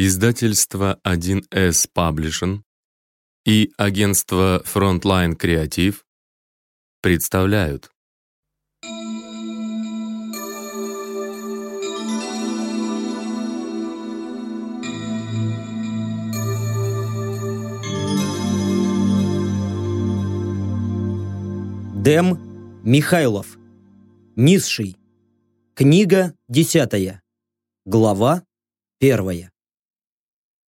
Издательство 1С Publishing и агентство Frontline Creative представляют Дэм Михайлов. Низший. Книга десятая. Глава первая.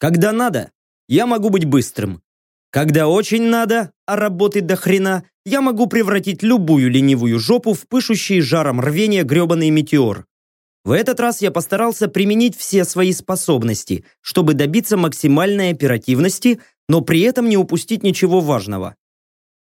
Когда надо, я могу быть быстрым. Когда очень надо, а работы до хрена, я могу превратить любую ленивую жопу в пышущий жаром рвения гребаный метеор. В этот раз я постарался применить все свои способности, чтобы добиться максимальной оперативности, но при этом не упустить ничего важного.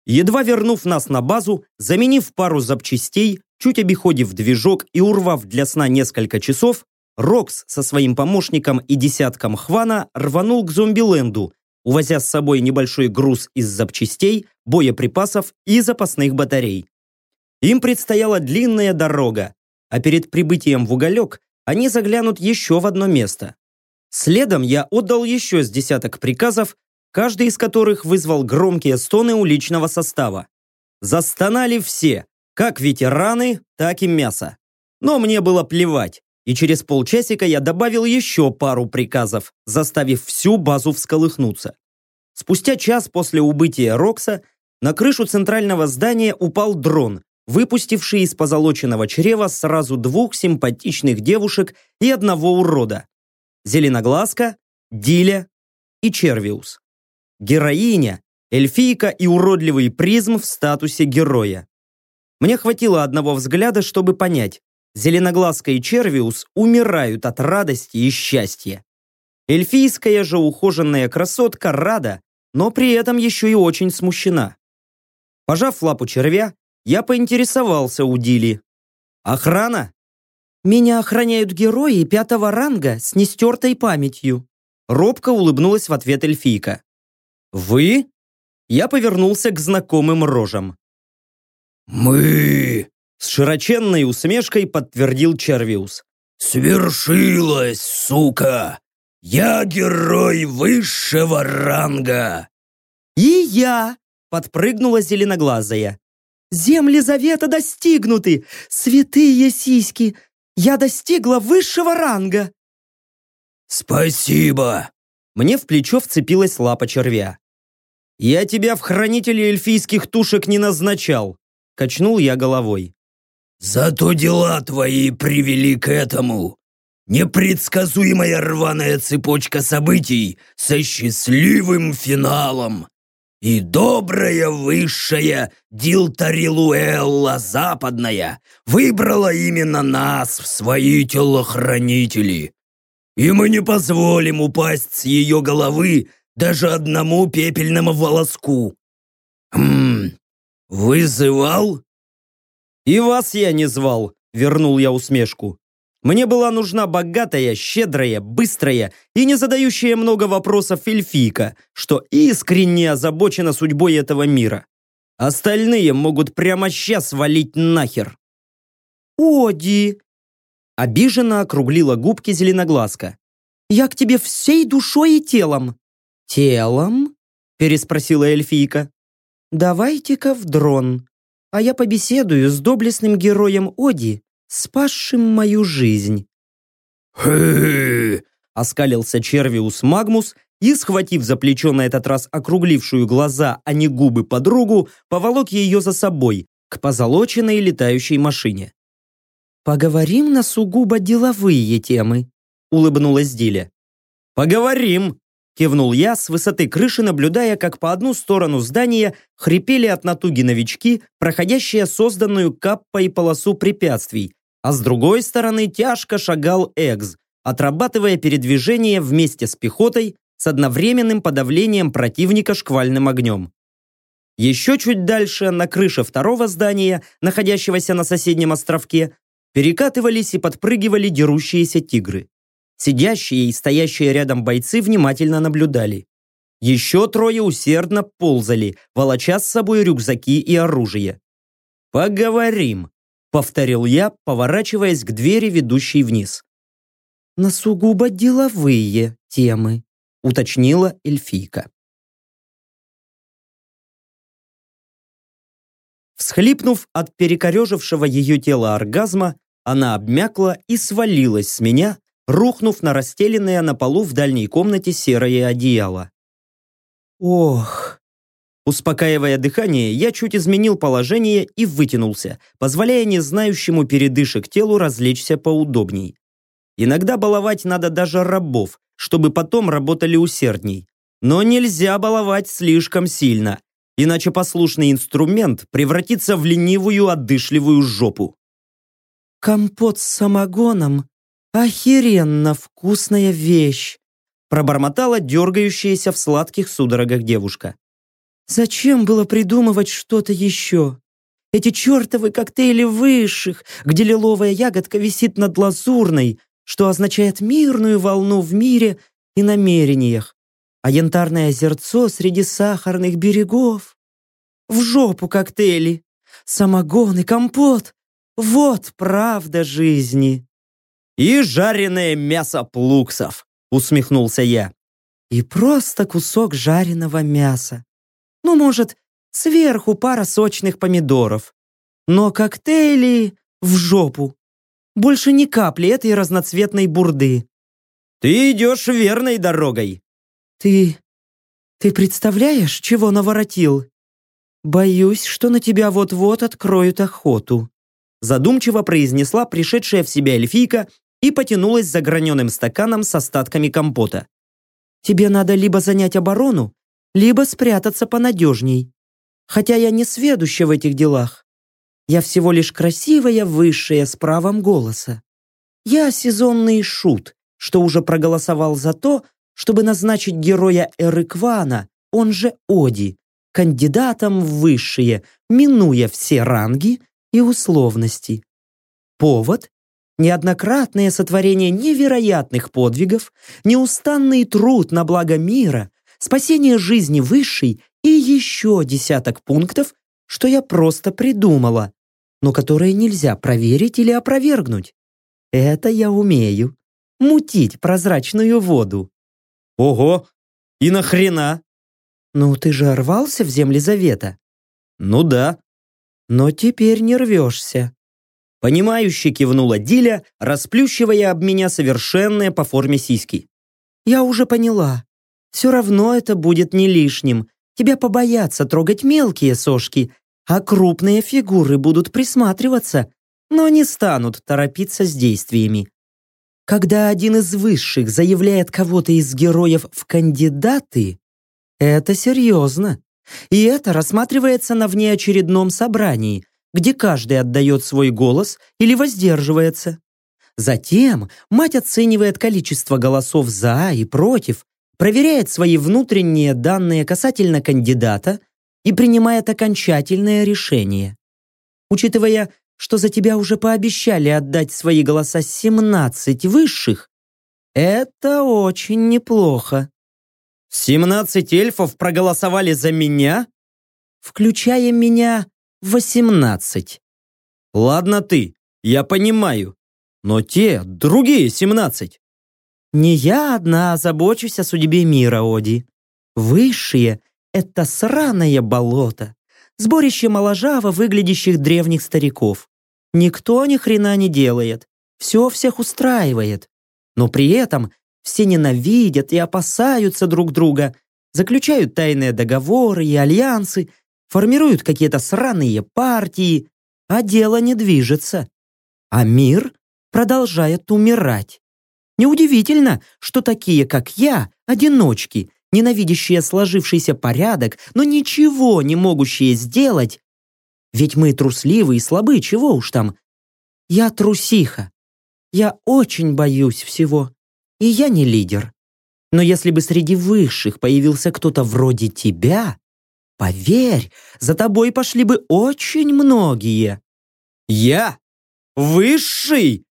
Едва вернув нас на базу, заменив пару запчастей, чуть обиходив движок и урвав для сна несколько часов, Рокс со своим помощником и десятком Хвана рванул к зомбиленду, увозя с собой небольшой груз из запчастей, боеприпасов и запасных батарей. Им предстояла длинная дорога, а перед прибытием в уголек они заглянут еще в одно место. Следом я отдал еще с десяток приказов, каждый из которых вызвал громкие стоны уличного состава. Застонали все, как ветераны, так и мясо. Но мне было плевать и через полчасика я добавил еще пару приказов, заставив всю базу всколыхнуться. Спустя час после убытия Рокса на крышу центрального здания упал дрон, выпустивший из позолоченного чрева сразу двух симпатичных девушек и одного урода. Зеленоглазка, Диля и Червиус. Героиня, эльфийка и уродливый призм в статусе героя. Мне хватило одного взгляда, чтобы понять, Зеленоглазка и Червиус умирают от радости и счастья. Эльфийская же ухоженная красотка рада, но при этом еще и очень смущена. Пожав лапу червя, я поинтересовался у Дили. «Охрана?» «Меня охраняют герои пятого ранга с нестертой памятью». Робко улыбнулась в ответ эльфийка. «Вы?» Я повернулся к знакомым рожам. «Мы!» С широченной усмешкой подтвердил Червиус. «Свершилось, сука! Я герой высшего ранга!» «И я!» — подпрыгнула зеленоглазая. «Земли завета достигнуты! Святые сиськи! Я достигла высшего ранга!» «Спасибо!» Мне в плечо вцепилась лапа червя. «Я тебя в хранители эльфийских тушек не назначал!» Качнул я головой. Зато дела твои привели к этому. Непредсказуемая рваная цепочка событий со счастливым финалом. И добрая высшая Дилтарилуэлла Западная выбрала именно нас в свои телохранители. И мы не позволим упасть с ее головы даже одному пепельному волоску. Хм, вызывал? «И вас я не звал», — вернул я усмешку. «Мне была нужна богатая, щедрая, быстрая и не задающая много вопросов эльфийка, что искренне озабочена судьбой этого мира. Остальные могут прямо сейчас валить нахер». «Оди!» Обиженно округлила губки зеленоглазка. «Я к тебе всей душой и телом». «Телом?» переспросила эльфийка. «Давайте-ка в дрон а я побеседую с доблестным героем Оди, спасшим мою жизнь». «Хы!» — оскалился Червиус Магмус и, схватив за плечо на этот раз округлившую глаза, а не губы подругу, поволок ее за собой к позолоченной летающей машине. «Поговорим на сугубо деловые темы», — улыбнулась Диля. «Поговорим», Кивнул я с высоты крыши, наблюдая, как по одну сторону здания хрипели от натуги новички, проходящие созданную каппой полосу препятствий, а с другой стороны тяжко шагал Экс, отрабатывая передвижение вместе с пехотой с одновременным подавлением противника шквальным огнем. Еще чуть дальше, на крыше второго здания, находящегося на соседнем островке, перекатывались и подпрыгивали дерущиеся тигры. Сидящие и стоящие рядом бойцы внимательно наблюдали. Еще трое усердно ползали, волоча с собой рюкзаки и оружие. «Поговорим», — повторил я, поворачиваясь к двери, ведущей вниз. «На сугубо деловые темы, уточнила эльфийка. Всхлипнув от перекорежившего ее тело оргазма, она обмякла и свалилась с меня, рухнув на расстеленное на полу в дальней комнате серое одеяло. Ох. Успокаивая дыхание, я чуть изменил положение и вытянулся, позволяя незнающему передышек телу развлечься поудобней. Иногда баловать надо даже рабов, чтобы потом работали усердней. Но нельзя баловать слишком сильно, иначе послушный инструмент превратится в ленивую отдышливую жопу. «Компот с самогоном «Охеренно вкусная вещь!» пробормотала дергающаяся в сладких судорогах девушка. «Зачем было придумывать что-то еще? Эти чертовы коктейли высших, где лиловая ягодка висит над лазурной, что означает мирную волну в мире и намерениях, а янтарное озерцо среди сахарных берегов. В жопу коктейли, самогон и компот. Вот правда жизни!» И жареное мясо плуксов», усмехнулся я. «И просто кусок жареного мяса. Ну, может, сверху пара сочных помидоров. Но коктейли в жопу. Больше ни капли этой разноцветной бурды». «Ты идешь верной дорогой». «Ты... ты представляешь, чего наворотил? Боюсь, что на тебя вот-вот откроют охоту» задумчиво произнесла пришедшая в себя эльфийка и потянулась за граненым стаканом с остатками компота. «Тебе надо либо занять оборону, либо спрятаться понадежней. Хотя я не сведуща в этих делах. Я всего лишь красивая высшая с правом голоса. Я сезонный шут, что уже проголосовал за то, чтобы назначить героя Эрыквана, он же Оди, кандидатом в высшие, минуя все ранги и условности. Повод неоднократное сотворение невероятных подвигов, неустанный труд на благо мира, спасение жизни высшей и еще десяток пунктов, что я просто придумала, но которые нельзя проверить или опровергнуть. Это я умею. Мутить прозрачную воду. Ого! И нахрена? Ну, ты же рвался в земли завета. Ну да. Но теперь не рвешься. Понимающе кивнула Диля, расплющивая об меня совершенные по форме сиськи. «Я уже поняла. Все равно это будет не лишним. Тебя побоятся трогать мелкие сошки, а крупные фигуры будут присматриваться, но не станут торопиться с действиями. Когда один из высших заявляет кого-то из героев в кандидаты, это серьезно. И это рассматривается на внеочередном собрании, где каждый отдает свой голос или воздерживается. Затем мать оценивает количество голосов «за» и «против», проверяет свои внутренние данные касательно кандидата и принимает окончательное решение. Учитывая, что за тебя уже пообещали отдать свои голоса 17 высших, это очень неплохо. 17 эльфов проголосовали за меня? Включая меня восемнадцать. Ладно ты, я понимаю. Но те, другие семнадцать. Не я одна озабочусь о судьбе мира, Оди. Высшие — это сраное болото, сборище моложаво выглядящих древних стариков. Никто ни хрена не делает, все всех устраивает. Но при этом все ненавидят и опасаются друг друга, заключают тайные договоры и альянсы, формируют какие-то сраные партии, а дело не движется. А мир продолжает умирать. Неудивительно, что такие, как я, одиночки, ненавидящие сложившийся порядок, но ничего не могущие сделать. Ведь мы трусливы и слабы, чего уж там. Я трусиха. Я очень боюсь всего. И я не лидер. Но если бы среди высших появился кто-то вроде тебя, Поверь, за тобой пошли бы очень многие. Я? Высший?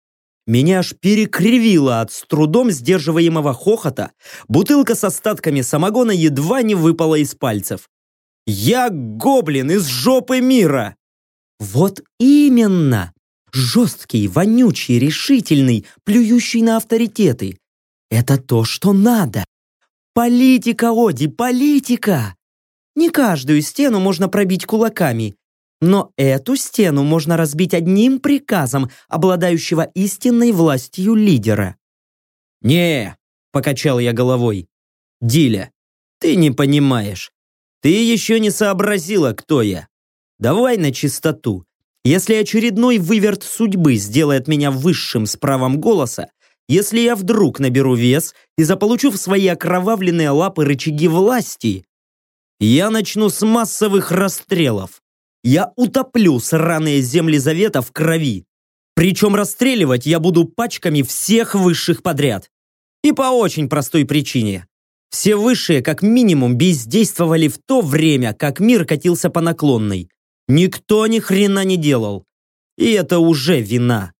Меня аж перекривило от с трудом сдерживаемого хохота. Бутылка с остатками самогона едва не выпала из пальцев. Я гоблин из жопы мира. Вот именно. Жесткий, вонючий, решительный, плюющий на авторитеты. Это то, что надо. Политика, Оди, политика! Не каждую стену можно пробить кулаками, но эту стену можно разбить одним приказом, обладающего истинной властью лидера. «Не!» – покачал я головой. «Диля, ты не понимаешь. Ты еще не сообразила, кто я. Давай на чистоту. Если очередной выверт судьбы сделает меня высшим с правом голоса, если я вдруг наберу вес и заполучу в свои окровавленные лапы рычаги власти, я начну с массовых расстрелов. Я утоплю сраные земли Завета в крови. Причем расстреливать я буду пачками всех высших подряд. И по очень простой причине. Все высшие, как минимум, бездействовали в то время, как мир катился по наклонной. Никто ни хрена не делал. И это уже вина.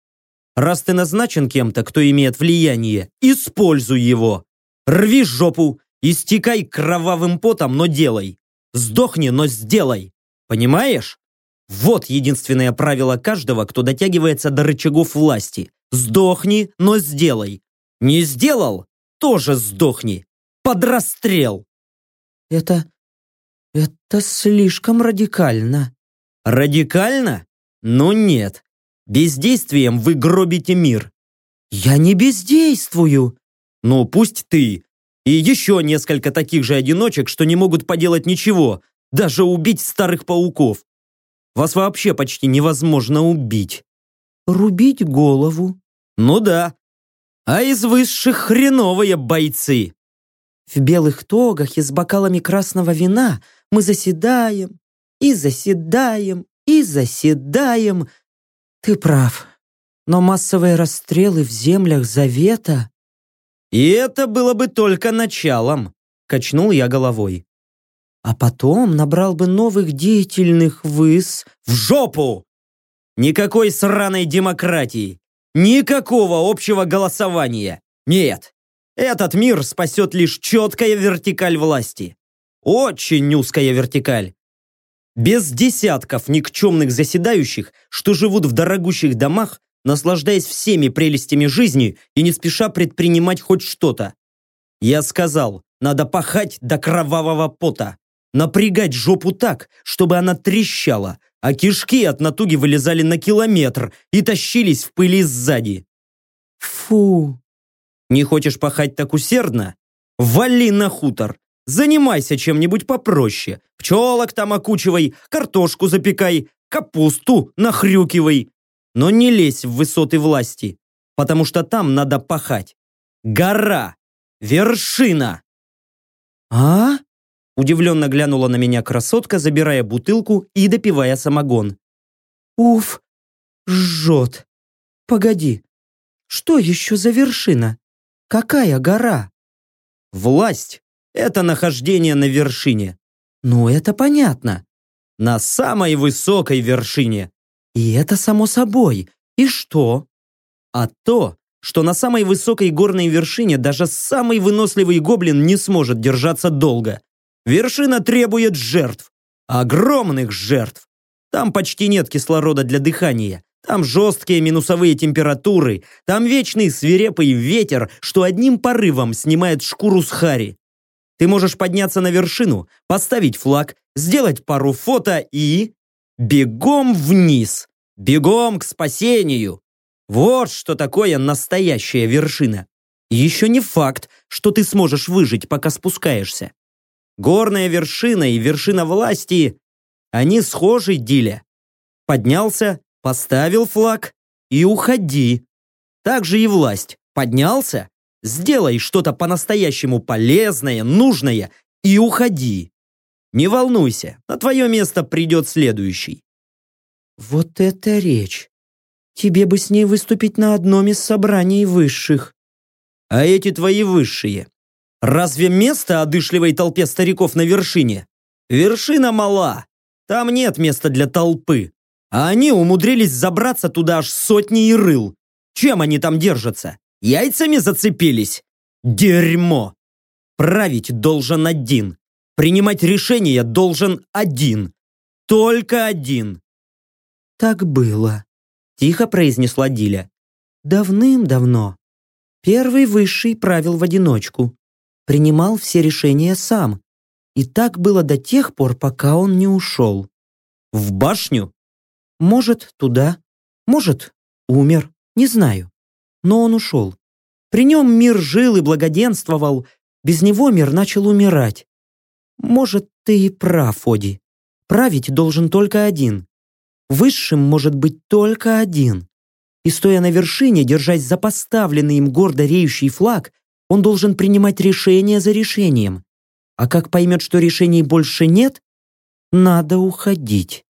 Раз ты назначен кем-то, кто имеет влияние, используй его. Рви жопу, истекай кровавым потом, но делай. Сдохни, но сделай. Понимаешь? Вот единственное правило каждого, кто дотягивается до рычагов власти. Сдохни, но сделай. Не сделал? Тоже сдохни. Под расстрел. Это... это слишком радикально. Радикально? Ну нет. Бездействием вы гробите мир. Я не бездействую. Ну пусть ты. И еще несколько таких же одиночек, что не могут поделать ничего, даже убить старых пауков. Вас вообще почти невозможно убить. Рубить голову? Ну да. А из высших хреновые бойцы. В белых тогах и с бокалами красного вина мы заседаем и заседаем и заседаем. Ты прав. Но массовые расстрелы в землях Завета... И это было бы только началом, качнул я головой. А потом набрал бы новых деятельных выс... В жопу! Никакой сраной демократии! Никакого общего голосования! Нет! Этот мир спасет лишь четкая вертикаль власти. Очень узкая вертикаль. Без десятков никчемных заседающих, что живут в дорогущих домах, наслаждаясь всеми прелестями жизни и не спеша предпринимать хоть что-то. Я сказал, надо пахать до кровавого пота. Напрягать жопу так, чтобы она трещала, а кишки от натуги вылезали на километр и тащились в пыли сзади. Фу. Не хочешь пахать так усердно? Вали на хутор. Занимайся чем-нибудь попроще. Пчелок там окучивай, картошку запекай, капусту нахрюкивай. Но не лезь в высоты власти, потому что там надо пахать. Гора! Вершина! А? Удивленно глянула на меня красотка, забирая бутылку и допивая самогон. Уф, жжет. Погоди, что еще за вершина? Какая гора? Власть это нахождение на вершине. Ну, это понятно. На самой высокой вершине. И это само собой. И что? А то, что на самой высокой горной вершине даже самый выносливый гоблин не сможет держаться долго. Вершина требует жертв. Огромных жертв. Там почти нет кислорода для дыхания. Там жесткие минусовые температуры. Там вечный свирепый ветер, что одним порывом снимает шкуру с хари. Ты можешь подняться на вершину, поставить флаг, сделать пару фото и... Бегом вниз! Бегом к спасению! Вот что такое настоящая вершина. Еще не факт, что ты сможешь выжить, пока спускаешься. Горная вершина и вершина власти, они схожи, Диля. Поднялся, поставил флаг и уходи. Так же и власть. Поднялся, Сделай что-то по-настоящему полезное, нужное и уходи. Не волнуйся, на твое место придет следующий. Вот это речь. Тебе бы с ней выступить на одном из собраний высших. А эти твои высшие. Разве место одышливой толпе стариков на вершине? Вершина мала. Там нет места для толпы. А они умудрились забраться туда аж сотни и рыл. Чем они там держатся? Яйцами зацепились? Дерьмо! Править должен один. Принимать решения должен один. Только один. Так было, тихо произнесла Диля. Давным-давно. Первый высший правил в одиночку, принимал все решения сам. И так было до тех пор, пока он не ушел. В башню? Может, туда, может, умер, не знаю. Но он ушел. При нем мир жил и благоденствовал, без него мир начал умирать. Может, ты и прав, Оди. Править должен только один. Высшим может быть только один. И стоя на вершине, держась за поставленный им гордо реющий флаг, он должен принимать решение за решением. А как поймет, что решений больше нет, надо уходить.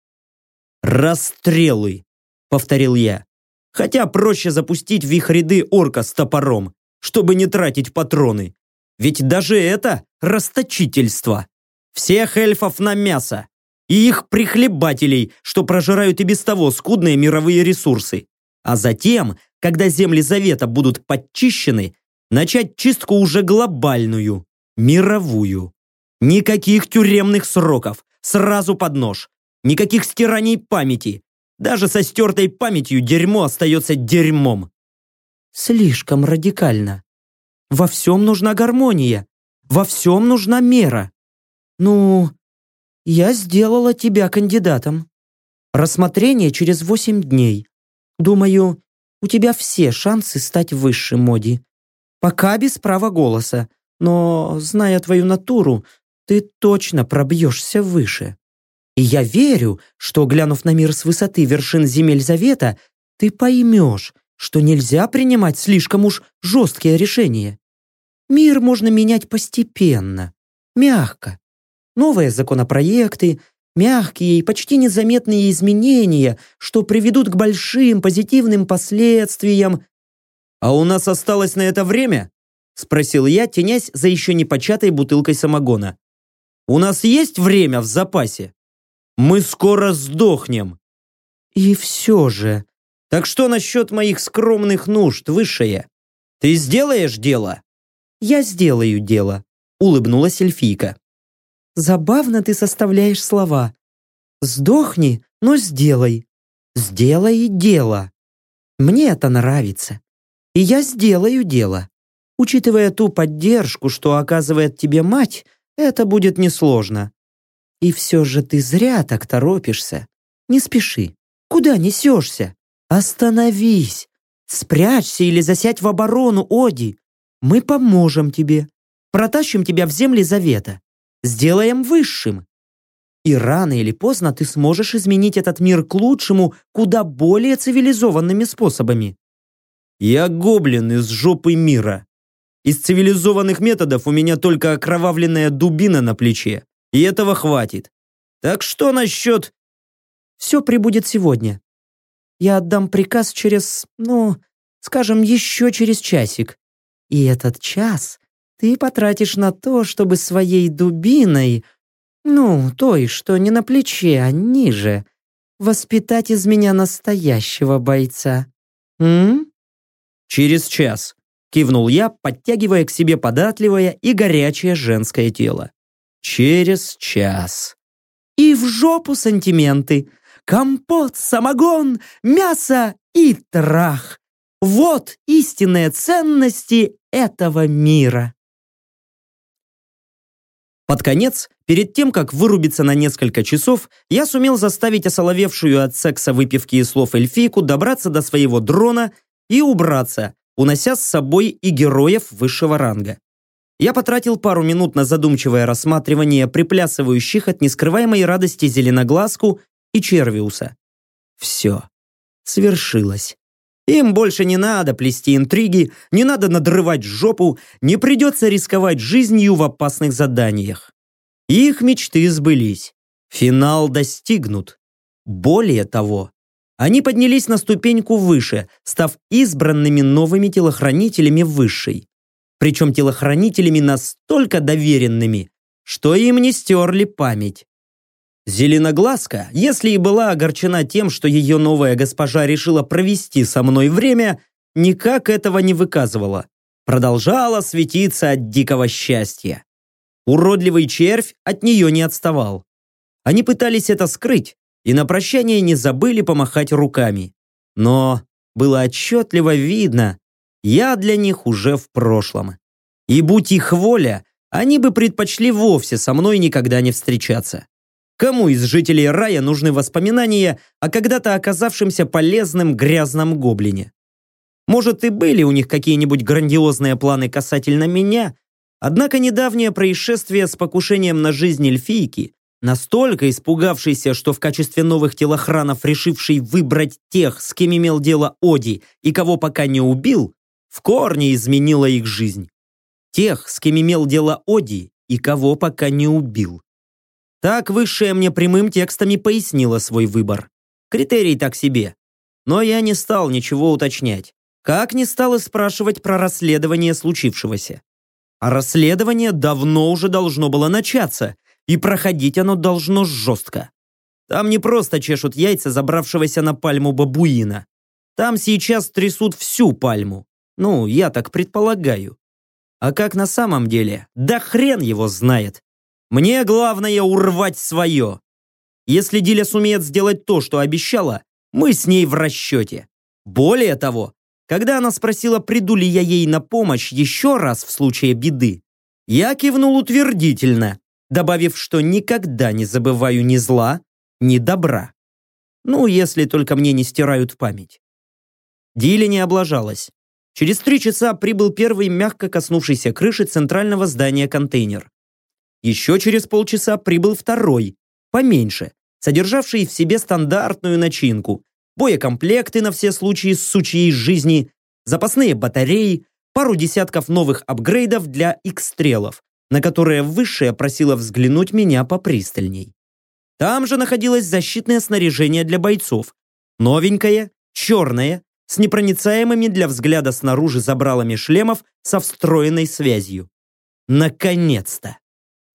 «Расстрелы!» — повторил я. Хотя проще запустить в их ряды орка с топором, чтобы не тратить патроны. Ведь даже это расточительство. Всех эльфов на мясо. И их прихлебателей, что прожирают и без того скудные мировые ресурсы. А затем, когда земли Завета будут подчищены, начать чистку уже глобальную, мировую. Никаких тюремных сроков, сразу под нож. Никаких стираний памяти. Даже со стертой памятью дерьмо остается дерьмом. Слишком радикально. Во всем нужна гармония. Во всем нужна мера. Ну, я сделала тебя кандидатом. Рассмотрение через восемь дней. Думаю, у тебя все шансы стать высшим, Моди. Пока без права голоса, но, зная твою натуру, ты точно пробьешься выше. И я верю, что, глянув на мир с высоты вершин земель Завета, ты поймешь, что нельзя принимать слишком уж жесткие решения. Мир можно менять постепенно, мягко. Новые законопроекты, мягкие и почти незаметные изменения, что приведут к большим позитивным последствиям. «А у нас осталось на это время?» – спросил я, тенясь за еще не початой бутылкой самогона. «У нас есть время в запасе? Мы скоро сдохнем!» «И все же...» «Так что насчет моих скромных нужд, высшее? Ты сделаешь дело?» «Я сделаю дело», – улыбнулась эльфийка. Забавно ты составляешь слова. Сдохни, но сделай. Сделай дело. Мне это нравится. И я сделаю дело. Учитывая ту поддержку, что оказывает тебе мать, это будет несложно. И все же ты зря так торопишься. Не спеши. Куда несешься? Остановись. Спрячься или засядь в оборону, Оди. Мы поможем тебе. Протащим тебя в земли завета сделаем высшим. И рано или поздно ты сможешь изменить этот мир к лучшему куда более цивилизованными способами. Я гоблин из жопы мира. Из цивилизованных методов у меня только окровавленная дубина на плече. И этого хватит. Так что насчет... Все прибудет сегодня. Я отдам приказ через, ну, скажем, еще через часик. И этот час ты потратишь на то, чтобы своей дубиной, ну, той, что не на плече, а ниже, воспитать из меня настоящего бойца. М? Через час, кивнул я, подтягивая к себе податливое и горячее женское тело. Через час. И в жопу сантименты. Компот, самогон, мясо и трах. Вот истинные ценности этого мира. Под конец, перед тем, как вырубиться на несколько часов, я сумел заставить осоловевшую от секса выпивки и слов эльфийку добраться до своего дрона и убраться, унося с собой и героев высшего ранга. Я потратил пару минут на задумчивое рассматривание приплясывающих от нескрываемой радости Зеленоглазку и Червиуса. Все. Свершилось. Им больше не надо плести интриги, не надо надрывать жопу, не придется рисковать жизнью в опасных заданиях. Их мечты сбылись. Финал достигнут. Более того, они поднялись на ступеньку выше, став избранными новыми телохранителями высшей. Причем телохранителями настолько доверенными, что им не стерли память. Зеленоглазка, если и была огорчена тем, что ее новая госпожа решила провести со мной время, никак этого не выказывала. Продолжала светиться от дикого счастья. Уродливый червь от нее не отставал. Они пытались это скрыть, и на прощание не забыли помахать руками. Но было отчетливо видно, я для них уже в прошлом. И будь их воля, они бы предпочли вовсе со мной никогда не встречаться. Кому из жителей рая нужны воспоминания о когда-то оказавшемся полезным грязном гоблине? Может, и были у них какие-нибудь грандиозные планы касательно меня, однако недавнее происшествие с покушением на жизнь эльфийки, настолько испугавшийся, что в качестве новых телохранов решивший выбрать тех, с кем имел дело Оди и кого пока не убил, в корне изменило их жизнь. Тех, с кем имел дело Оди и кого пока не убил. Так Высшая мне прямым текстами пояснила свой выбор. Критерий так себе. Но я не стал ничего уточнять. Как не стал и спрашивать про расследование случившегося. А расследование давно уже должно было начаться, и проходить оно должно жестко. Там не просто чешут яйца забравшегося на пальму бабуина. Там сейчас трясут всю пальму. Ну, я так предполагаю. А как на самом деле? Да хрен его знает. Мне главное урвать свое. Если Диля сумеет сделать то, что обещала, мы с ней в расчете. Более того, когда она спросила, приду ли я ей на помощь еще раз в случае беды, я кивнул утвердительно, добавив, что никогда не забываю ни зла, ни добра. Ну, если только мне не стирают память. Диля не облажалась. Через три часа прибыл первый мягко коснувшийся крыши центрального здания контейнер. Еще через полчаса прибыл второй, поменьше, содержавший в себе стандартную начинку, боекомплекты на все случаи сучьей жизни, запасные батареи, пару десятков новых апгрейдов для X-стрелов, на которые Высшая просила взглянуть меня попристальней. Там же находилось защитное снаряжение для бойцов. Новенькое, черное, с непроницаемыми для взгляда снаружи забралами шлемов со встроенной связью. Наконец-то!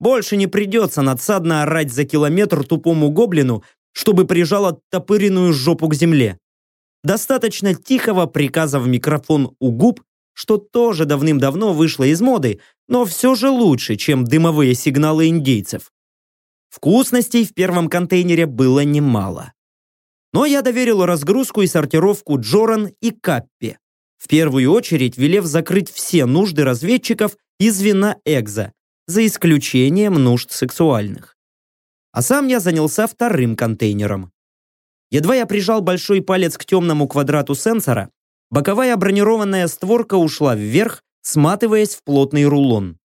Больше не придется надсадно орать за километр тупому гоблину, чтобы прижал оттопыренную жопу к земле. Достаточно тихого приказа в микрофон у губ, что тоже давным-давно вышло из моды, но все же лучше, чем дымовые сигналы индейцев. Вкусностей в первом контейнере было немало. Но я доверил разгрузку и сортировку Джоран и Каппе, в первую очередь велев закрыть все нужды разведчиков и звена Экза, за исключением нужд сексуальных. А сам я занялся вторым контейнером. Едва я прижал большой палец к темному квадрату сенсора, боковая бронированная створка ушла вверх, сматываясь в плотный рулон.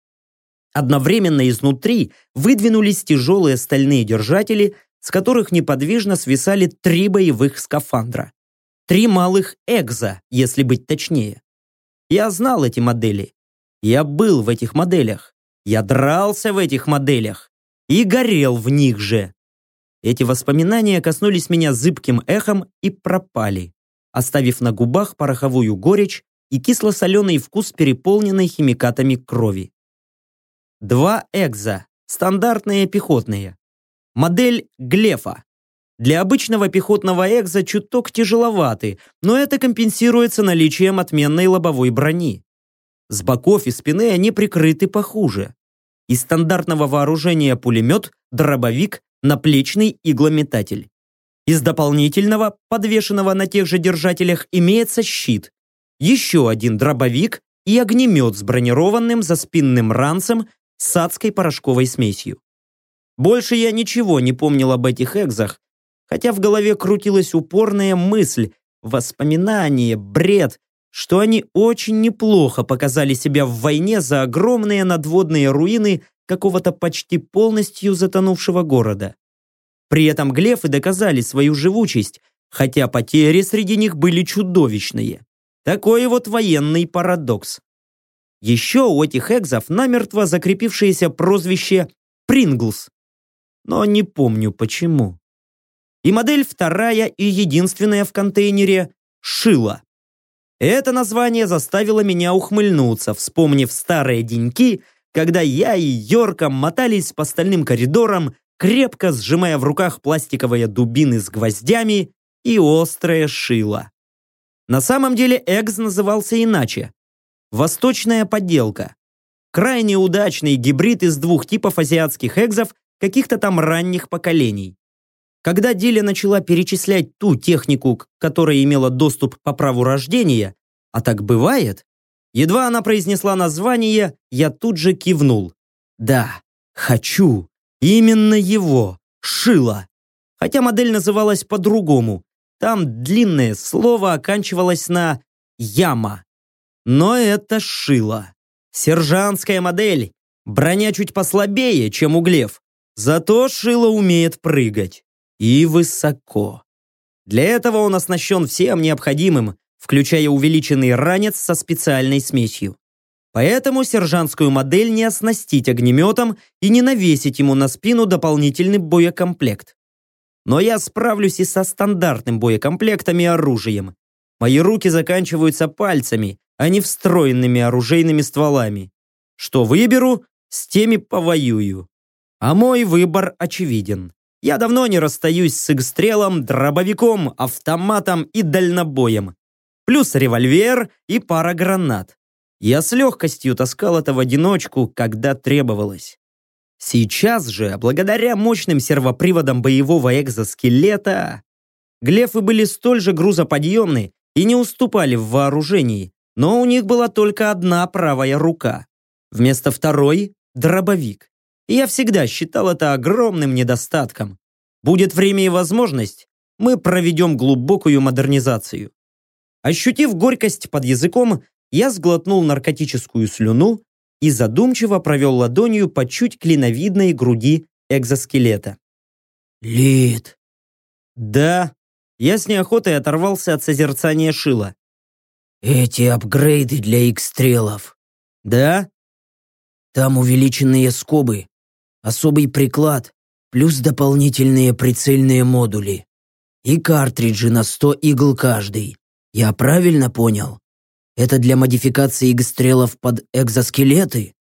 Одновременно изнутри выдвинулись тяжелые стальные держатели, с которых неподвижно свисали три боевых скафандра. Три малых экза, если быть точнее. Я знал эти модели. Я был в этих моделях. Я дрался в этих моделях и горел в них же. Эти воспоминания коснулись меня зыбким эхом и пропали, оставив на губах пороховую горечь и кисло-соленый вкус переполненной химикатами крови. Два экза, стандартные пехотные. Модель Глефа. Для обычного пехотного экза чуток тяжеловаты, но это компенсируется наличием отменной лобовой брони. С боков и спины они прикрыты похуже. Из стандартного вооружения пулемет, дробовик, наплечный иглометатель. Из дополнительного, подвешенного на тех же держателях, имеется щит, еще один дробовик и огнемет с бронированным заспинным ранцем с адской порошковой смесью. Больше я ничего не помнил об этих экзах, хотя в голове крутилась упорная мысль, воспоминание, бред, что они очень неплохо показали себя в войне за огромные надводные руины какого-то почти полностью затонувшего города. При этом глефы доказали свою живучесть, хотя потери среди них были чудовищные. Такой вот военный парадокс. Еще у этих экзов намертво закрепившееся прозвище «Принглс». Но не помню почему. И модель вторая и единственная в контейнере – Шила. Это название заставило меня ухмыльнуться, вспомнив старые деньки, когда я и Йорка мотались по стальным коридорам, крепко сжимая в руках пластиковые дубины с гвоздями и острое шило. На самом деле Экс назывался иначе. Восточная подделка. Крайне удачный гибрид из двух типов азиатских экзов каких-то там ранних поколений. Когда Диля начала перечислять ту технику, которая имела доступ по праву рождения, а так бывает, Едва она произнесла название, я тут же кивнул. Да, хочу. Именно его. Шило. Хотя модель называлась по-другому. Там длинное слово оканчивалось на «яма». Но это шило. Сержантская модель. Броня чуть послабее, чем у Глев. Зато шило умеет прыгать. И высоко. Для этого он оснащен всем необходимым, включая увеличенный ранец со специальной смесью. Поэтому сержантскую модель не оснастить огнеметом и не навесить ему на спину дополнительный боекомплект. Но я справлюсь и со стандартным боекомплектом и оружием. Мои руки заканчиваются пальцами, а не встроенными оружейными стволами. Что выберу, с теми повоюю. А мой выбор очевиден. Я давно не расстаюсь с игстрелом, дробовиком, автоматом и дальнобоем. Плюс револьвер и пара гранат. Я с легкостью таскал это в одиночку, когда требовалось. Сейчас же, благодаря мощным сервоприводам боевого экзоскелета, глефы были столь же грузоподъемны и не уступали в вооружении, но у них была только одна правая рука. Вместо второй – дробовик. И я всегда считал это огромным недостатком. Будет время и возможность, мы проведем глубокую модернизацию. Ощутив горькость под языком, я сглотнул наркотическую слюну и задумчиво провел ладонью по чуть клиновидной груди экзоскелета. «Лид!» «Да». Я с неохотой оторвался от созерцания шила. «Эти апгрейды для их-стрелов». «Да?» «Там увеличенные скобы, особый приклад, плюс дополнительные прицельные модули. И картриджи на 100 игл каждый. Я правильно понял?» Это для модификации игстрелов под экзоскелеты?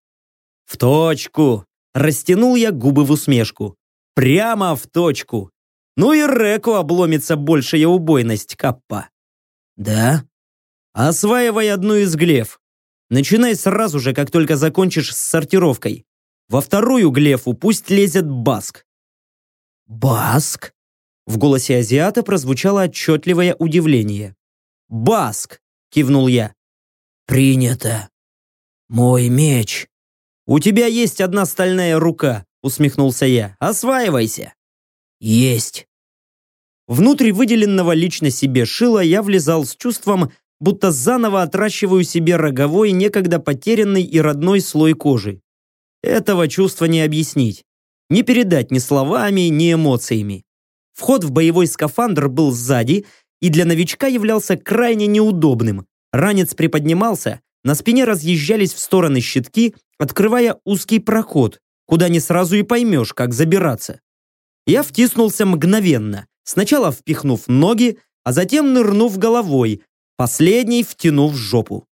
В точку. Растянул я губы в усмешку. Прямо в точку. Ну и Реку обломится большая убойность, Каппа. Да? Осваивай одну из глеф. Начинай сразу же, как только закончишь с сортировкой. Во вторую глефу пусть лезет Баск. Баск? В голосе азиата прозвучало отчетливое удивление. «Баск!» – кивнул я. «Принято. Мой меч». «У тебя есть одна стальная рука», усмехнулся я. «Осваивайся». «Есть». Внутрь выделенного лично себе шила я влезал с чувством, будто заново отращиваю себе роговой, некогда потерянный и родной слой кожи. Этого чувства не объяснить. Не передать ни словами, ни эмоциями. Вход в боевой скафандр был сзади и для новичка являлся крайне неудобным, Ранец приподнимался, на спине разъезжались в стороны щитки, открывая узкий проход, куда не сразу и поймешь, как забираться. Я втиснулся мгновенно, сначала впихнув ноги, а затем нырнув головой, последний втянув жопу.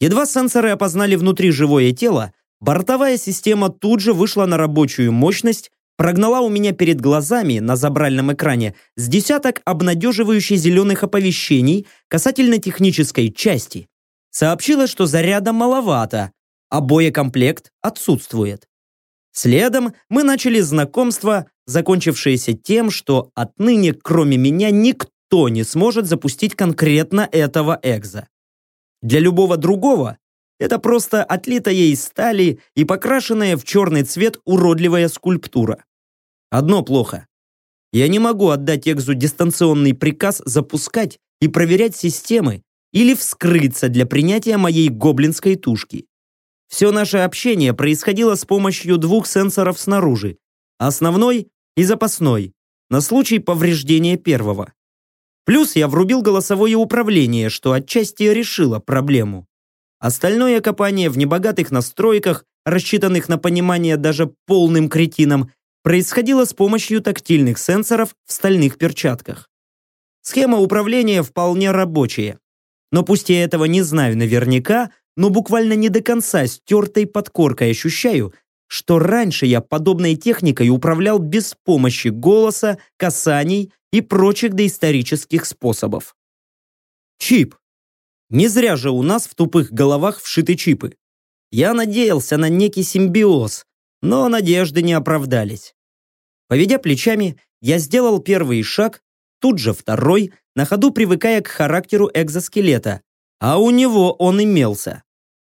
Едва сенсоры опознали внутри живое тело, бортовая система тут же вышла на рабочую мощность, прогнала у меня перед глазами на забральном экране с десяток обнадеживающих зеленых оповещений касательно технической части. Сообщила, что заряда маловато, а боекомплект отсутствует. Следом мы начали знакомство, закончившееся тем, что отныне, кроме меня, никто не сможет запустить конкретно этого экза. Для любого другого это просто отлитая из стали и покрашенная в черный цвет уродливая скульптура. Одно плохо. Я не могу отдать Экзу дистанционный приказ запускать и проверять системы или вскрыться для принятия моей гоблинской тушки. Все наше общение происходило с помощью двух сенсоров снаружи, основной и запасной, на случай повреждения первого. Плюс я врубил голосовое управление, что отчасти решило проблему. Остальное копание в небогатых настройках, рассчитанных на понимание даже полным кретином, происходило с помощью тактильных сенсоров в стальных перчатках. Схема управления вполне рабочая. Но пусть я этого не знаю наверняка, но буквально не до конца стертой подкоркой ощущаю, что раньше я подобной техникой управлял без помощи голоса, касаний и прочих доисторических способов. Чип. Не зря же у нас в тупых головах вшиты чипы. Я надеялся на некий симбиоз, но надежды не оправдались. Поведя плечами, я сделал первый шаг, тут же второй, на ходу привыкая к характеру экзоскелета, а у него он имелся.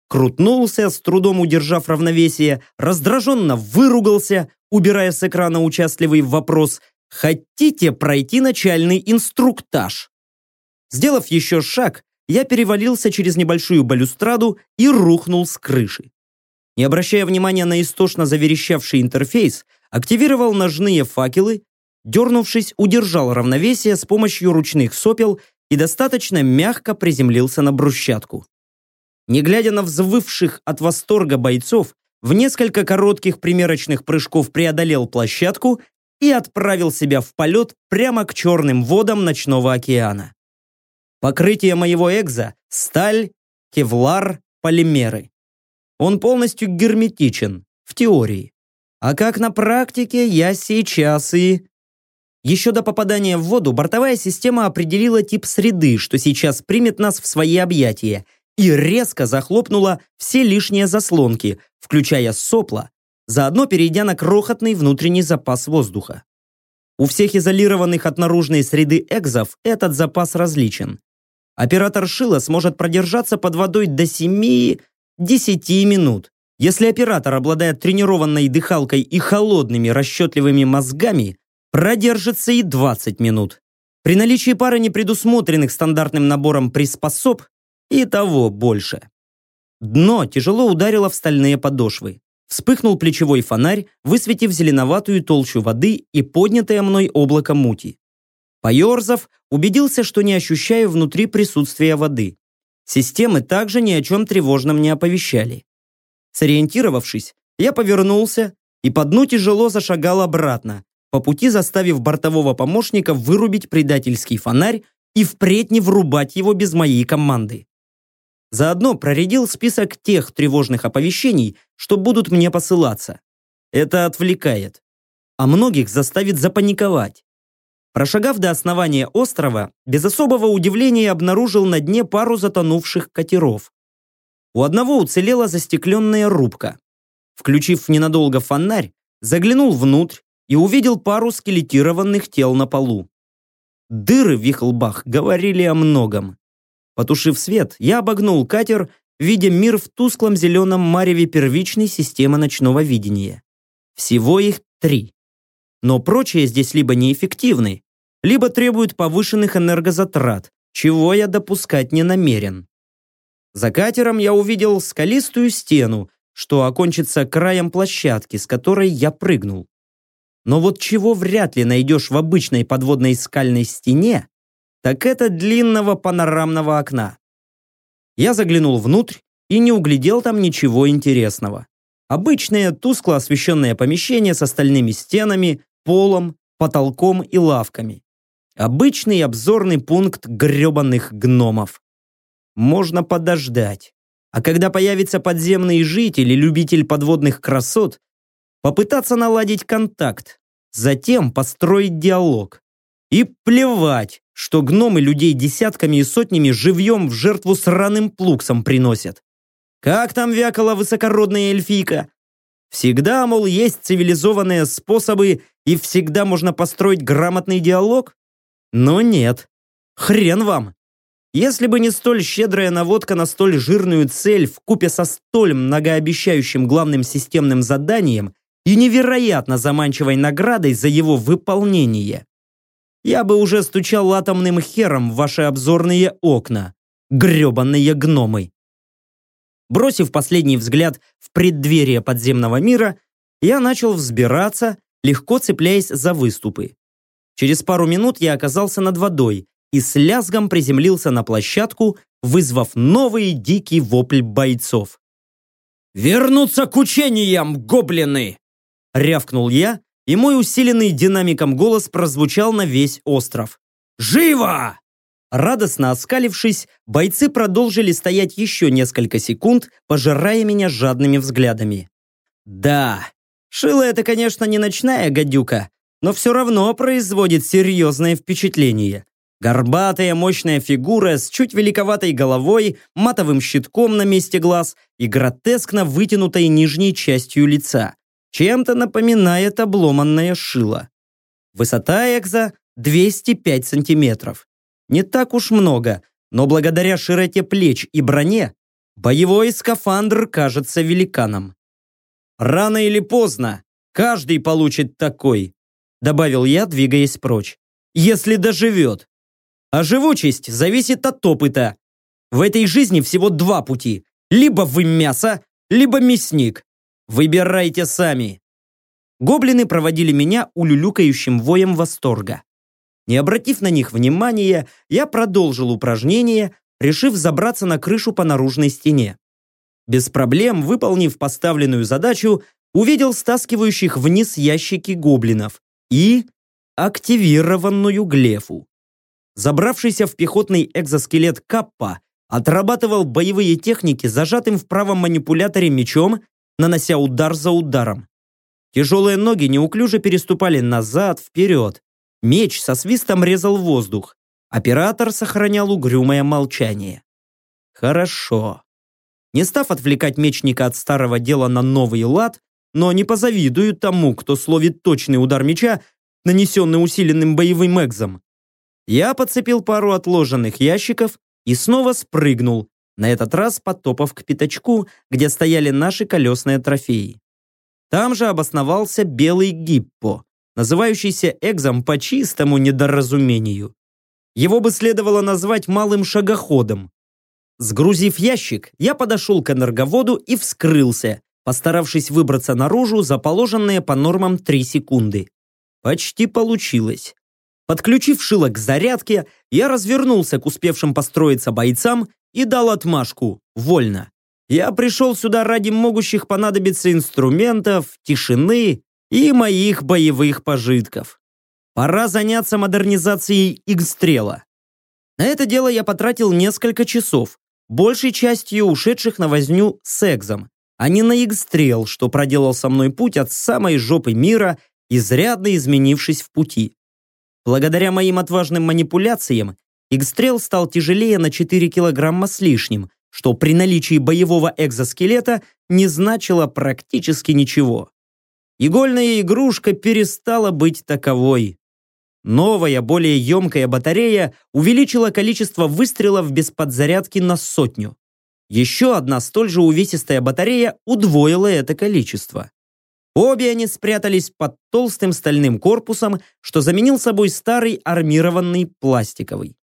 крутнулся, с трудом удержав равновесие, раздраженно выругался, убирая с экрана участливый вопрос «Хотите пройти начальный инструктаж?» Сделав еще шаг, я перевалился через небольшую балюстраду и рухнул с крыши. Не обращая внимания на истошно заверещавший интерфейс, активировал ножные факелы, дернувшись, удержал равновесие с помощью ручных сопел и достаточно мягко приземлился на брусчатку. Не глядя на взвывших от восторга бойцов, в несколько коротких примерочных прыжков преодолел площадку и отправил себя в полет прямо к черным водам ночного океана. Покрытие моего экза – сталь, кевлар, полимеры. Он полностью герметичен, в теории. А как на практике, я сейчас и... Еще до попадания в воду бортовая система определила тип среды, что сейчас примет нас в свои объятия, и резко захлопнула все лишние заслонки, включая сопла, заодно перейдя на крохотный внутренний запас воздуха. У всех изолированных от наружной среды экзов этот запас различен. Оператор Шила сможет продержаться под водой до 7-10 минут. Если оператор обладает тренированной дыхалкой и холодными расчетливыми мозгами, продержится и 20 минут. При наличии пары непредусмотренных стандартным набором приспособ и того больше. Дно тяжело ударило в стальные подошвы. Вспыхнул плечевой фонарь, высветив зеленоватую толщу воды и поднятое мной облако мути. Поерзав, убедился, что не ощущаю внутри присутствия воды. Системы также ни о чем тревожном не оповещали. Сориентировавшись, я повернулся и по дну тяжело зашагал обратно, по пути заставив бортового помощника вырубить предательский фонарь и впредь не врубать его без моей команды. Заодно проредил список тех тревожных оповещений, что будут мне посылаться. Это отвлекает. А многих заставит запаниковать. Прошагав до основания острова, без особого удивления обнаружил на дне пару затонувших катеров. У одного уцелела застекленная рубка. Включив ненадолго фонарь, заглянул внутрь и увидел пару скелетированных тел на полу. Дыры в их лбах говорили о многом. Потушив свет, я обогнул катер, видя мир в тусклом зеленом мареве первичной системы ночного видения. Всего их три. Но прочие здесь либо неэффективны, либо требуют повышенных энергозатрат, чего я допускать не намерен. За катером я увидел скалистую стену, что окончится краем площадки, с которой я прыгнул. Но вот чего вряд ли найдешь в обычной подводной скальной стене, так это длинного панорамного окна. Я заглянул внутрь и не углядел там ничего интересного. Обычное тускло освещенное помещение с остальными стенами, полом, потолком и лавками. Обычный обзорный пункт гребаных гномов. Можно подождать. А когда появится подземный житель и любитель подводных красот, попытаться наладить контакт, затем построить диалог. И плевать, что гномы людей десятками и сотнями живьем в жертву сраным плуксом приносят. Как там вякала высокородная эльфийка? Всегда, мол, есть цивилизованные способы и всегда можно построить грамотный диалог? Но нет. Хрен вам. Если бы не столь щедрая наводка на столь жирную цель в купе со столь многообещающим главным системным заданием и невероятно заманчивой наградой за его выполнение, я бы уже стучал атомным хером в ваши обзорные окна, гребанные гномы. Бросив последний взгляд в преддверие подземного мира, я начал взбираться, легко цепляясь за выступы. Через пару минут я оказался над водой и с лязгом приземлился на площадку, вызвав новый дикий вопль бойцов. «Вернуться к учениям, гоблины!» Рявкнул я, и мой усиленный динамиком голос прозвучал на весь остров. «Живо!» Радостно оскалившись, бойцы продолжили стоять еще несколько секунд, пожирая меня жадными взглядами. «Да, Шила это, конечно, не ночная гадюка, но все равно производит серьезное впечатление. Горбатая мощная фигура с чуть великоватой головой, матовым щитком на месте глаз и гротескно вытянутой нижней частью лица чем-то напоминает обломанное шило. Высота экза 205 сантиметров. Не так уж много, но благодаря широте плеч и броне Боевой скафандр кажется великаном. Рано или поздно каждый получит такой, добавил я, двигаясь прочь. Если доживет. А живучесть зависит от опыта. В этой жизни всего два пути. Либо вы мясо, либо мясник. Выбирайте сами. Гоблины проводили меня улюлюкающим воем восторга. Не обратив на них внимания, я продолжил упражнение, решив забраться на крышу по наружной стене. Без проблем, выполнив поставленную задачу, увидел стаскивающих вниз ящики гоблинов и активированную глефу. Забравшийся в пехотный экзоскелет Каппа отрабатывал боевые техники зажатым в правом манипуляторе мечом, нанося удар за ударом. Тяжелые ноги неуклюже переступали назад, вперед. Меч со свистом резал воздух. Оператор сохранял угрюмое молчание. Хорошо. Не став отвлекать мечника от старого дела на новый лад, но не позавидую тому, кто словит точный удар меча, нанесенный усиленным боевым экзом. Я подцепил пару отложенных ящиков и снова спрыгнул, на этот раз потопав к пятачку, где стояли наши колесные трофеи. Там же обосновался белый гиппо, называющийся экзом по чистому недоразумению. Его бы следовало назвать малым шагоходом. Сгрузив ящик, я подошел к энерговоду и вскрылся, постаравшись выбраться наружу за положенные по нормам 3 секунды. Почти получилось. Подключив шило к зарядке, я развернулся к успевшим построиться бойцам и дал отмашку «Вольно». Я пришел сюда ради могущих понадобиться инструментов, тишины и моих боевых пожитков. Пора заняться модернизацией игстрела. На это дело я потратил несколько часов, большей частью ушедших на возню с экзом, а не на игстрел, что проделал со мной путь от самой жопы мира, изрядно изменившись в пути. Благодаря моим отважным манипуляциям, игстрел стал тяжелее на 4 килограмма с лишним, что при наличии боевого экзоскелета не значило практически ничего. Игольная игрушка перестала быть таковой. Новая, более емкая батарея увеличила количество выстрелов без подзарядки на сотню. Еще одна столь же увесистая батарея удвоила это количество. Обе они спрятались под толстым стальным корпусом, что заменил собой старый армированный пластиковый.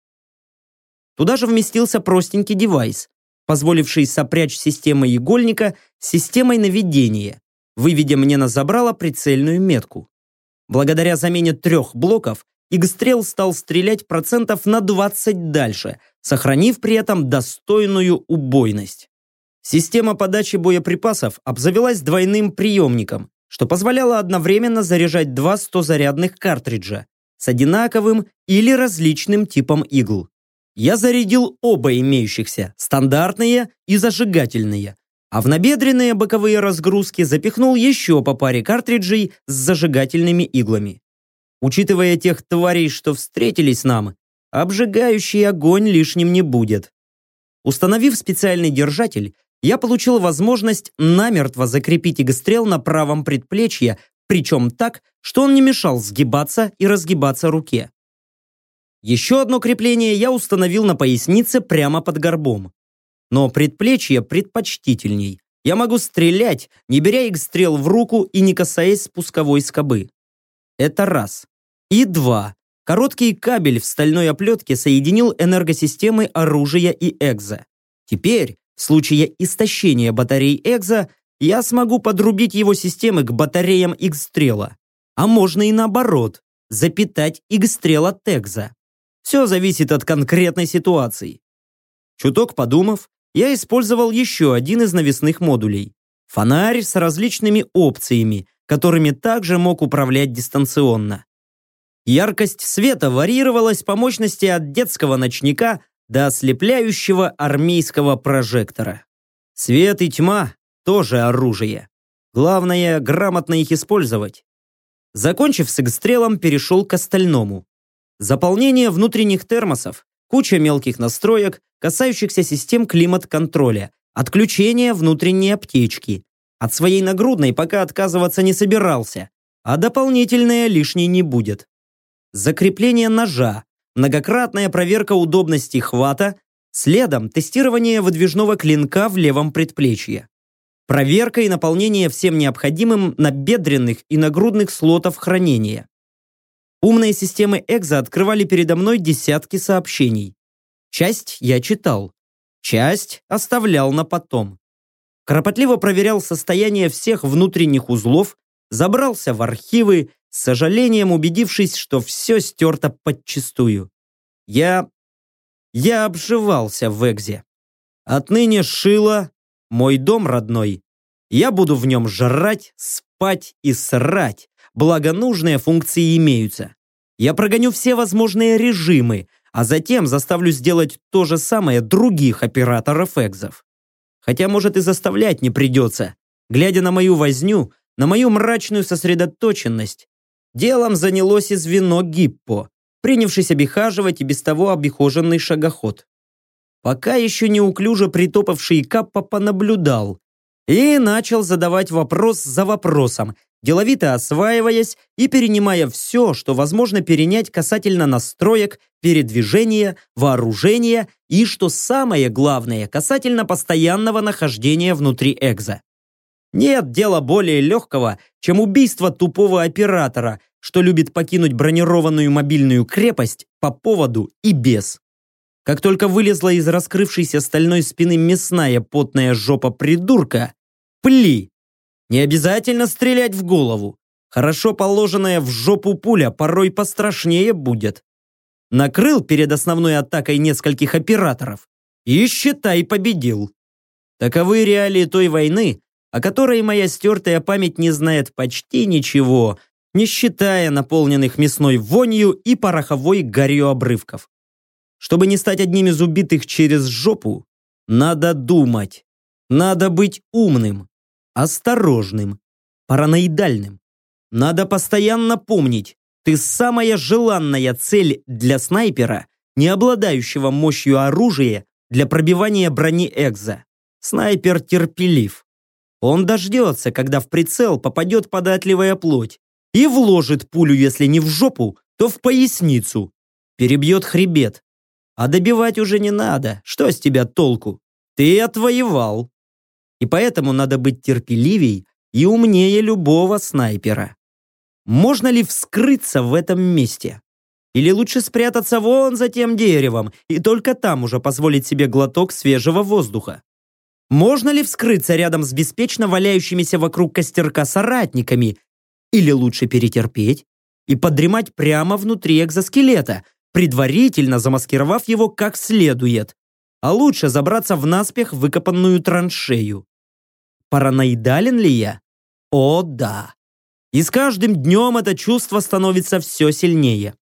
Туда же вместился простенький девайс, позволивший сопрячь системой игольника с системой наведения, выведя мне на забрало прицельную метку. Благодаря замене трех блоков, Игстрел стал стрелять процентов на 20 дальше, сохранив при этом достойную убойность. Система подачи боеприпасов обзавелась двойным приемником, что позволяло одновременно заряжать два 100-зарядных картриджа с одинаковым или различным типом игл я зарядил оба имеющихся, стандартные и зажигательные, а в набедренные боковые разгрузки запихнул еще по паре картриджей с зажигательными иглами. Учитывая тех тварей, что встретились нам, обжигающий огонь лишним не будет. Установив специальный держатель, я получил возможность намертво закрепить игострел на правом предплечье, причем так, что он не мешал сгибаться и разгибаться руке. Еще одно крепление я установил на пояснице прямо под горбом. Но предплечье предпочтительней. Я могу стрелять, не беря их стрел в руку и не касаясь спусковой скобы. Это раз. И два. Короткий кабель в стальной оплетке соединил энергосистемы оружия и экза. Теперь, в случае истощения батарей экза, я смогу подрубить его системы к батареям X-стрела. А можно и наоборот, запитать X-стрел от экза. Все зависит от конкретной ситуации. Чуток подумав, я использовал еще один из навесных модулей. Фонарь с различными опциями, которыми также мог управлять дистанционно. Яркость света варьировалась по мощности от детского ночника до ослепляющего армейского прожектора. Свет и тьма – тоже оружие. Главное – грамотно их использовать. Закончив с экстрелом, перешел к остальному. Заполнение внутренних термосов, куча мелких настроек, касающихся систем климат-контроля, отключение внутренней аптечки. От своей нагрудной пока отказываться не собирался, а дополнительное лишней не будет. Закрепление ножа, многократная проверка удобности хвата, Следом тестирование выдвижного клинка в левом предплечье. Проверка и наполнение всем необходимым набедренных и нагрудных слотов хранения. Умные системы Экза открывали передо мной десятки сообщений. Часть я читал, часть оставлял на потом. Кропотливо проверял состояние всех внутренних узлов, забрался в архивы, с сожалением убедившись, что все стерто подчистую. Я... я обживался в Экзе. Отныне Шила — мой дом родной. Я буду в нем жрать, спать и срать, благо нужные функции имеются. Я прогоню все возможные режимы, а затем заставлю сделать то же самое других операторов экзов. Хотя, может, и заставлять не придется. Глядя на мою возню, на мою мрачную сосредоточенность, делом занялось и звено Гиппо, принявшись обихаживать и без того обихоженный шагоход. Пока еще неуклюже притопавший Каппа понаблюдал и начал задавать вопрос за вопросом, деловито осваиваясь и перенимая все, что возможно перенять касательно настроек, передвижения, вооружения и, что самое главное, касательно постоянного нахождения внутри экза. Нет дела более легкого, чем убийство тупого оператора, что любит покинуть бронированную мобильную крепость по поводу и без. Как только вылезла из раскрывшейся стальной спины мясная потная жопа придурка, пли, не обязательно стрелять в голову. Хорошо положенная в жопу пуля порой пострашнее будет. Накрыл перед основной атакой нескольких операторов и, считай, победил. Таковы реалии той войны, о которой моя стертая память не знает почти ничего, не считая наполненных мясной вонью и пороховой горью обрывков. Чтобы не стать одним из убитых через жопу, надо думать, надо быть умным осторожным, параноидальным. Надо постоянно помнить, ты самая желанная цель для снайпера, не обладающего мощью оружия для пробивания брони Экза. Снайпер терпелив. Он дождется, когда в прицел попадет податливая плоть и вложит пулю, если не в жопу, то в поясницу. Перебьет хребет. А добивать уже не надо. Что с тебя толку? Ты отвоевал и поэтому надо быть терпеливей и умнее любого снайпера. Можно ли вскрыться в этом месте? Или лучше спрятаться вон за тем деревом и только там уже позволить себе глоток свежего воздуха? Можно ли вскрыться рядом с беспечно валяющимися вокруг костерка соратниками? Или лучше перетерпеть и подремать прямо внутри экзоскелета, предварительно замаскировав его как следует? А лучше забраться в наспех выкопанную траншею. Параноидален ли я? О, да. И с каждым днем это чувство становится все сильнее.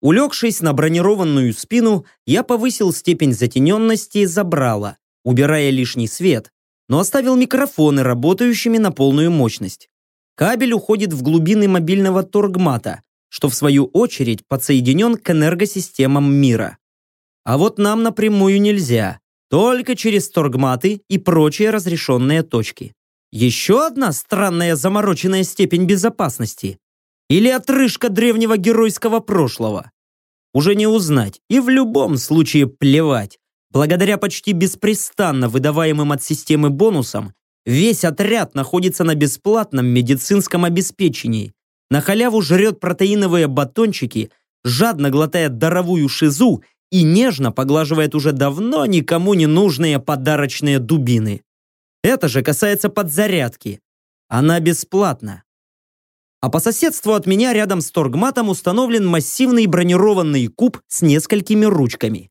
Улегшись на бронированную спину, я повысил степень затененности забрала, убирая лишний свет, но оставил микрофоны работающими на полную мощность. Кабель уходит в глубины мобильного торгмата, что в свою очередь подсоединен к энергосистемам мира. А вот нам напрямую нельзя. Только через торгматы и прочие разрешенные точки. Еще одна странная замороченная степень безопасности. Или отрыжка древнего геройского прошлого. Уже не узнать, и в любом случае плевать. Благодаря почти беспрестанно выдаваемым от системы бонусам, весь отряд находится на бесплатном медицинском обеспечении. На халяву жрет протеиновые батончики, жадно глотая даровую шизу и нежно поглаживает уже давно никому не нужные подарочные дубины. Это же касается подзарядки. Она бесплатна. А по соседству от меня рядом с торгматом установлен массивный бронированный куб с несколькими ручками.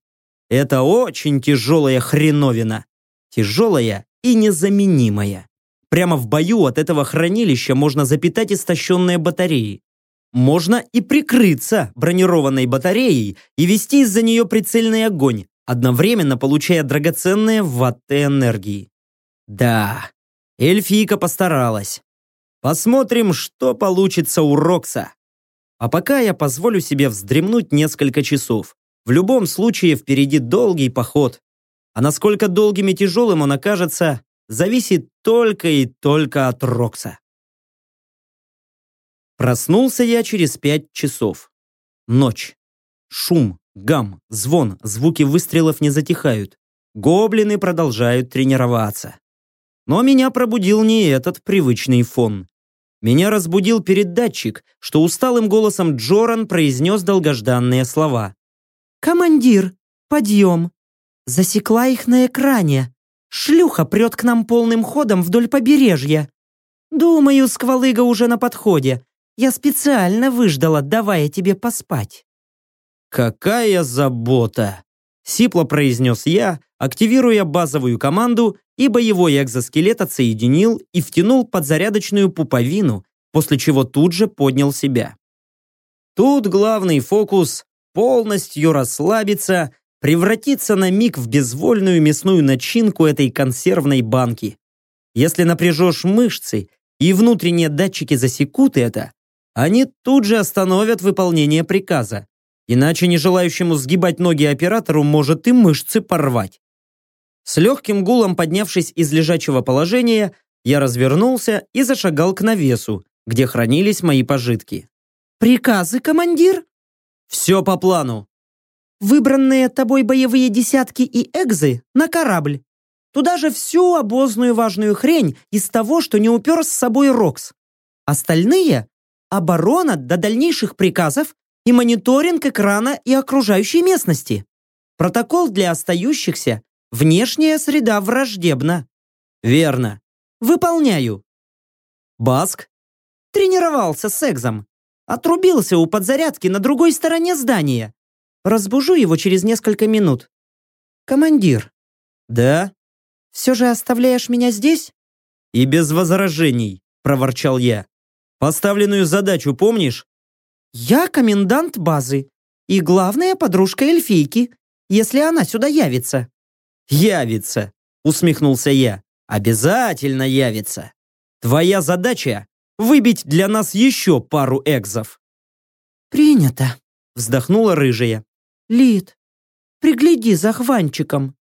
Это очень тяжелая хреновина. Тяжелая и незаменимая. Прямо в бою от этого хранилища можно запитать истощенные батареи. Можно и прикрыться бронированной батареей и вести из-за нее прицельный огонь, одновременно получая драгоценные ватты энергии. Да, эльфийка постаралась. Посмотрим, что получится у Рокса. А пока я позволю себе вздремнуть несколько часов. В любом случае впереди долгий поход. А насколько долгим и тяжелым он окажется, зависит только и только от Рокса. Проснулся я через пять часов. Ночь. Шум. Гам, звон, звуки выстрелов не затихают. Гоблины продолжают тренироваться. Но меня пробудил не этот привычный фон. Меня разбудил передатчик, что усталым голосом Джоран произнес долгожданные слова. «Командир, подъем! Засекла их на экране. Шлюха прет к нам полным ходом вдоль побережья. Думаю, сквалыга уже на подходе. Я специально выждала, давая тебе поспать». «Какая забота!» Сипло произнес я, активируя базовую команду, и боевой экзоскелет отсоединил и втянул подзарядочную пуповину, после чего тут же поднял себя. Тут главный фокус – полностью расслабиться, превратиться на миг в безвольную мясную начинку этой консервной банки. Если напряжешь мышцы и внутренние датчики засекут это, они тут же остановят выполнение приказа. Иначе нежелающему сгибать ноги оператору может и мышцы порвать. С легким гулом поднявшись из лежачего положения, я развернулся и зашагал к навесу, где хранились мои пожитки. «Приказы, командир?» «Все по плану». «Выбранные тобой боевые десятки и экзы на корабль. Туда же всю обозную важную хрень из того, что не упер с собой Рокс. Остальные — оборона до дальнейших приказов и мониторинг экрана и окружающей местности. Протокол для остающихся – внешняя среда враждебна. Верно. Выполняю. Баск? Тренировался с экзом. Отрубился у подзарядки на другой стороне здания. Разбужу его через несколько минут. Командир. Да? Все же оставляешь меня здесь? И без возражений, проворчал я. Поставленную задачу помнишь? Я комендант базы и главная подружка эльфийки, если она сюда явится». «Явится», усмехнулся я. «Обязательно явится. Твоя задача — выбить для нас еще пару экзов». «Принято», вздохнула рыжая. «Лид, пригляди за Хванчиком».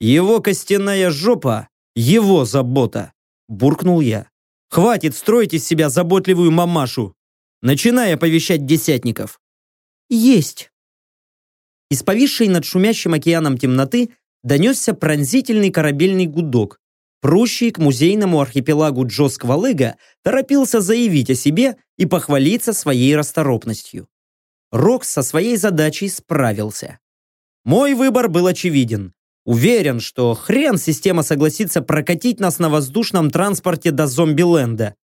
«Его костяная жопа — его забота», буркнул я. «Хватит строить из себя заботливую мамашу. Начинай оповещать десятников. Есть. Из повисшей над шумящим океаном темноты донесся пронзительный корабельный гудок. Прущий к музейному архипелагу Джо Сквалыга торопился заявить о себе и похвалиться своей расторопностью. Рокс со своей задачей справился. Мой выбор был очевиден. Уверен, что хрен система согласится прокатить нас на воздушном транспорте до Зомбиленда.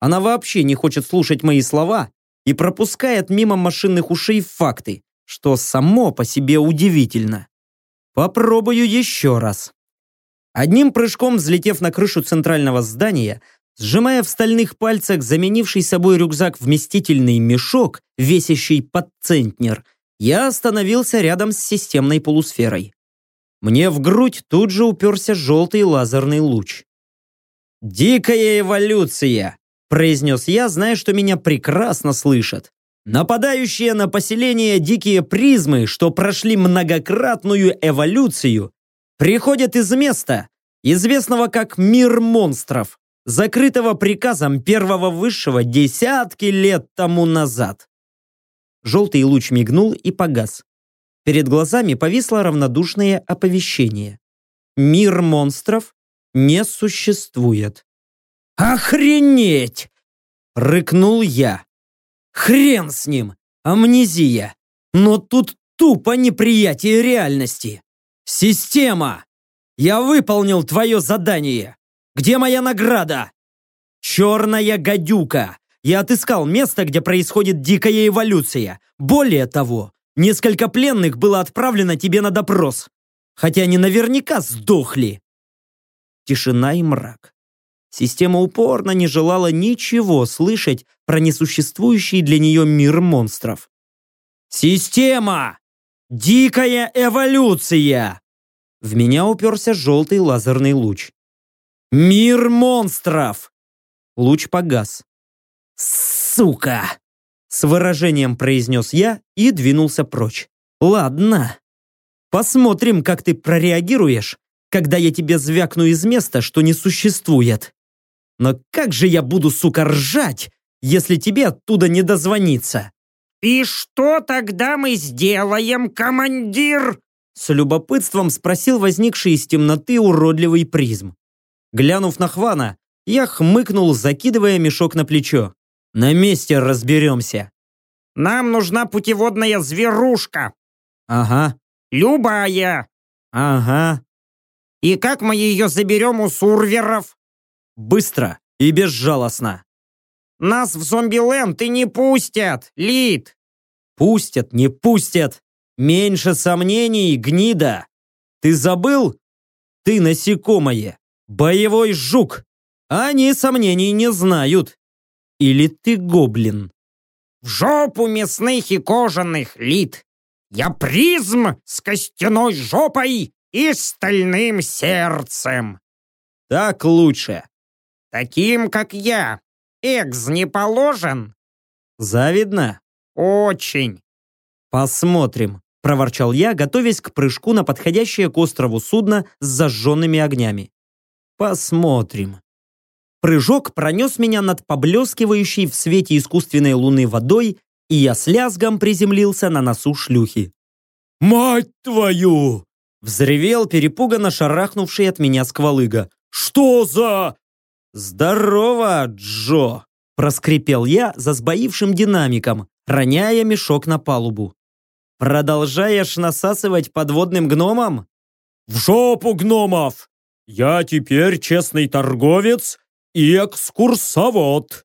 Она вообще не хочет слушать мои слова и пропускает мимо машинных ушей факты, что само по себе удивительно. Попробую еще раз. Одним прыжком взлетев на крышу центрального здания, сжимая в стальных пальцах заменивший собой рюкзак вместительный мешок, весящий под центнер, я остановился рядом с системной полусферой. Мне в грудь тут же уперся желтый лазерный луч. «Дикая эволюция!» произнес я, зная, что меня прекрасно слышат. Нападающие на поселение дикие призмы, что прошли многократную эволюцию, приходят из места, известного как «Мир монстров», закрытого приказом первого высшего десятки лет тому назад. Желтый луч мигнул и погас. Перед глазами повисло равнодушное оповещение. Мир монстров не существует. «Охренеть!» — рыкнул я. «Хрен с ним! Амнезия! Но тут тупо неприятие реальности! Система! Я выполнил твое задание! Где моя награда? Черная гадюка! Я отыскал место, где происходит дикая эволюция. Более того, несколько пленных было отправлено тебе на допрос. Хотя они наверняка сдохли. Тишина и мрак. Система упорно не желала ничего слышать про несуществующий для нее мир монстров. «Система! Дикая эволюция!» В меня уперся желтый лазерный луч. «Мир монстров!» Луч погас. «Сука!» С выражением произнес я и двинулся прочь. «Ладно. Посмотрим, как ты прореагируешь, когда я тебе звякну из места, что не существует». Но как же я буду, сука, ржать, если тебе оттуда не дозвониться? «И что тогда мы сделаем, командир?» С любопытством спросил возникший из темноты уродливый призм. Глянув на Хвана, я хмыкнул, закидывая мешок на плечо. «На месте разберемся». «Нам нужна путеводная зверушка». «Ага». «Любая». «Ага». «И как мы ее заберем у сурверов?» «Быстро и безжалостно». «Нас в зомби-ленд и не пустят, Лид!» «Пустят, не пустят. Меньше сомнений, гнида. Ты забыл? Ты насекомое. Боевой жук. Они сомнений не знают. Или ты гоблин?» «В жопу мясных и кожаных, Лид! Я призм с костяной жопой и стальным сердцем!» «Так лучше!» «Таким, как я, экс не положен?» «Завидно?» «Очень!» «Посмотрим», – проворчал я, готовясь к прыжку на подходящее к острову судно с зажженными огнями. «Посмотрим». Прыжок пронес меня над поблескивающей в свете искусственной луны водой, и я с лязгом приземлился на носу шлюхи. «Мать твою!» – взревел перепуганно шарахнувший от меня сквалыга. «Что за...» «Здорово, Джо!» – проскрипел я за сбоившим динамиком, роняя мешок на палубу. «Продолжаешь насасывать подводным гномом?» «В жопу гномов! Я теперь честный торговец и экскурсовод!»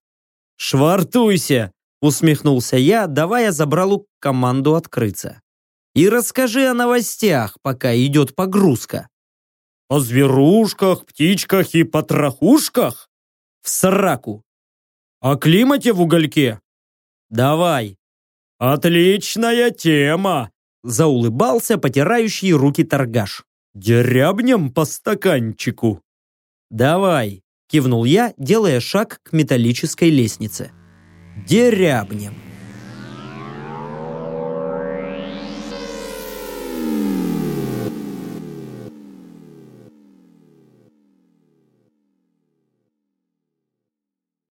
«Швартуйся!» – усмехнулся я, давая забралу команду открыться. «И расскажи о новостях, пока идет погрузка». «О зверушках, птичках и потрохушках?» «В сраку!» «О климате в угольке?» «Давай!» «Отличная тема!» Заулыбался потирающий руки торгаш. «Дерябнем по стаканчику!» «Давай!» Кивнул я, делая шаг к металлической лестнице. «Дерябнем!»